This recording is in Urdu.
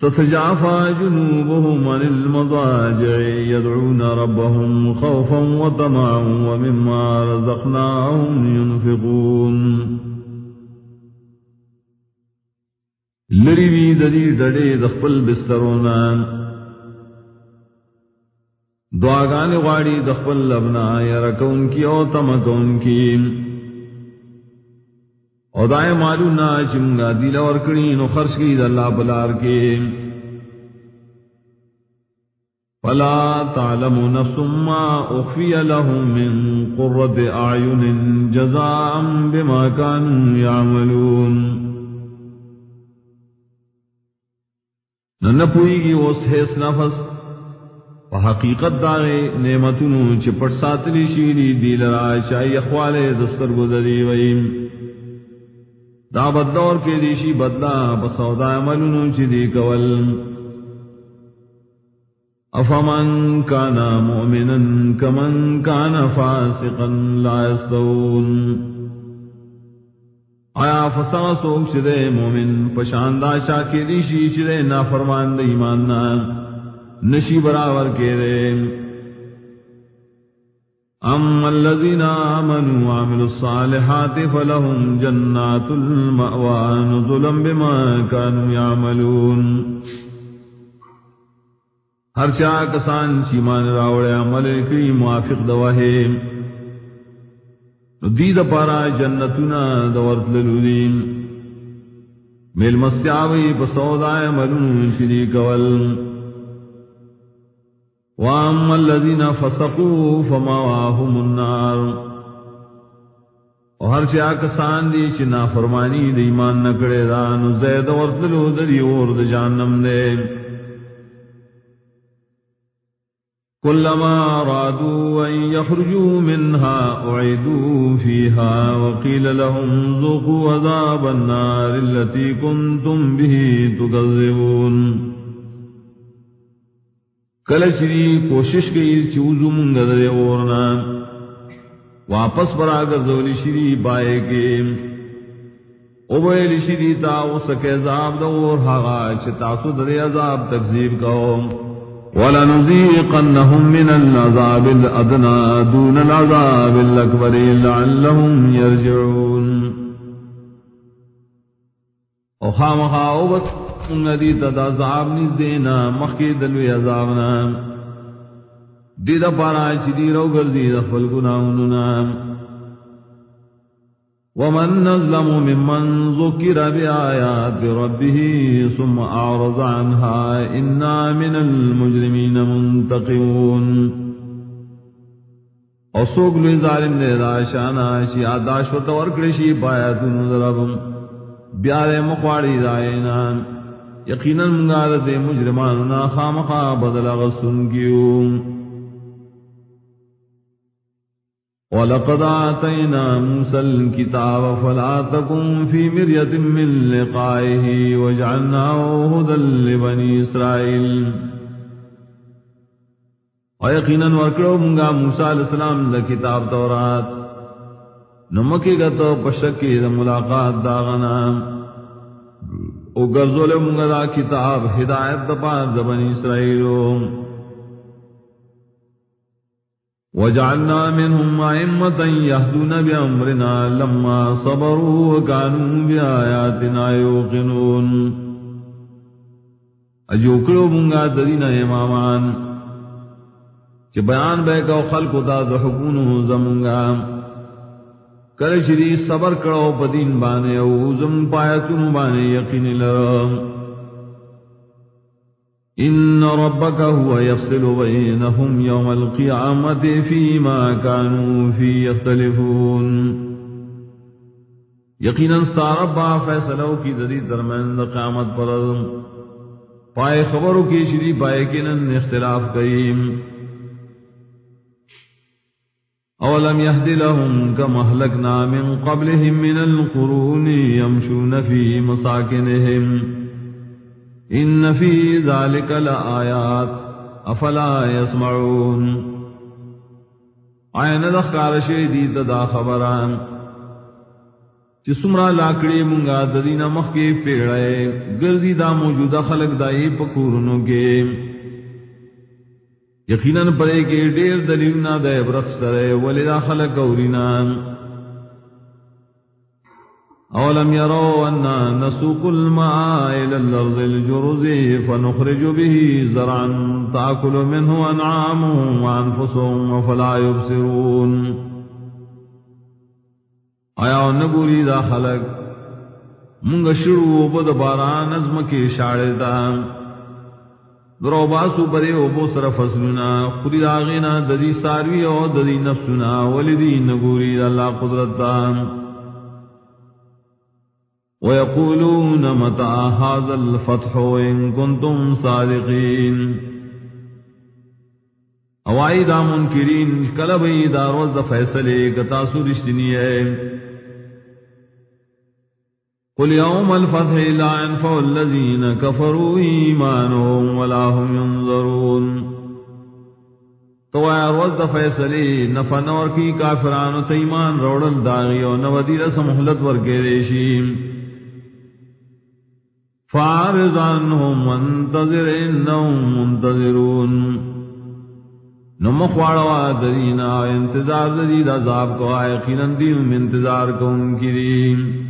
تتجافى جنوبهم عن المضاجع، يدعون ربهم خوفا وطمعا، ومما رزقناهم ينفقون. لروي ددي ددي دخل بسترونان دعاگان غاڑی دخل لبنا يركون كي او تمكون كي او دائے معلوم نا چمگا دل اور کڑی، نو خرچ کی اللہ بلار کے۔ فلا تعلم نفس ما اخفی لهم من قرة اعین جزاء بما كانوا يعملون نہ پوئی گی اس حیث نفس۔ حقیقت دارے نعمتنو چپٹ ساتلی شیری دیل رائے چاہی اخوالے دستر گزری وئیم۔ دا بدور کے دیشی بدلا بسودا ملنو چی کول. افمن کان مؤمنا کمن کان فاسقا لا يستوون آیا فسا سوک چدے مومن پشاندا شا کے دیشی چدے نا فرمان دی نشی برابر کے دے. أما الذين آمنوا وعملوا الصالحات فلهم جنات المأوى نزلا بما كانوا يعملون. ہر چا کسان چیمان راوڑے عمل کی موافق دواہے. دید پارا جنتنا دورت للودین. میل مسیاوی بسودائے ملون شریک ول. واما الذين فسقوا فماواهم النار اور ہر چا کسان دی چنا فرمانی دی ایمان نہ کرے دان زید ورتلو دری اور د جہنم دے۔ كلما رادوا أن يخرجوا منها أعيدوا فيها وقيل لهم ذوقوا عذاب النار التي كنتم به تكذبون کل چری کوشش کی چوزو منگا دے ورنا واپس برا کر دولی شری بائے کے۔ اوبیل شری تا اسکے عذاب دور ہاگا چتاسو دے عذاب تکذیب کہو وَلَنُذِيقَنَّهُم مِّنَ الْعَذَابِ الْأَدْنَى دُونَ الْعَذَابِ الْأَكْبَرِ لَعَلَّهُمْ يَرْجِعُونَ او خامخا او بس ندی تدا عذاب نز دینا، مخی دلوی عذابنا دی دا پارا چی دی رو گردی دا خفل گناہننا ومن نظلم ممن ذکر بی آیات ربه ثم اعرض عنها انا من المجرمین منتقون او سوگ لوی ظالم دے دا شانا شی آداش و تورکڑشی پایتون ذربم بیارے مخواڑی دائنان یقیناً منگار دے مجرمان نا خامخا بدل غسن کیوں وَلَقَدْ آتَيْنَا مُوسَى الْكِتَابَ فَلَا تَكُنْ فِي مِرْيَةٍ مِّن لِقَائِهِ وَجَعَلْنَاهُ هُدًى لِبَنِي إِسْرَائِيلَ اور یقیناً ورکڑو منگا موسیٰ علیہ السلام دا تورات. نمکی گا تو پشکی دا ملاقات داغنام او گرزول منگا دا کتاب ہدایت دا پار دا وجعلنا منهم ائمة يهدون بأمرنا لما صبروا وكانوا بآياتنا يوقنون اجوکلو منگا ددینا امامان کہ بیان بے کا خلق دا دا حکونو زمنگا کل شری صبر کرو بدین بانے او زم پایا تم بانے یقین لرم ان ربك هو يفصل بينهم يوم القيامة فيما كانوا فيه يختلفون یقینا ساربا فیصلو کی دری درمیان قیامت پر پائے خبروں کی شری پائے کنن اختلاف کریم. اولم يهد لهم كما اهلكنا من قبلهم من القرون يمشون في مساكنهم ان في ذلك لآيات افلا يسمعون عين دخار شديد دا خبران چی سمرا لاکڑی منگا ددینا مخ کے پیڑے گردی دا موجودہ خلق دائی پکورنوں کے یقیناً پرے کے ڈیر دلیل نہ دے برخ سرے ولی دا خلق اورینا اولم يروا أنا نسوق الماء إلى الأرض الجرز فنخرج به زرعا تأكل منه أنعامهم وأنفسهم وفلا يبصرون آیا نگوری دا خلق؟ منگ شروع بد باران نظم کے شاڑے دا درو باسو برے او سر فصلنا خود آغینا ددی ساروی او ددی نفسنا ولیدی نگوری اللہ قدرت دا ويقولون متى هذا الفتح إن كنتم صادقين اوائی دا منکرین کلب ای دا روز دا فیصلے، کتاسو رشتنی ہے. قل يوم الفتح لا ينفع الذين كفروا إيمانهم ولا هم ينظرون. تو آیا روز دا فیصلے نفع نور کی کافران و تیمان روڑل داغی و نودی رس محلت ورگے ریشیم فارض عنهم وانتظر انهم منتظرون. نمخواڑوا درینا، انتظار دید عذاب کو آئے قینن دیم انتظار کو ان کی دیم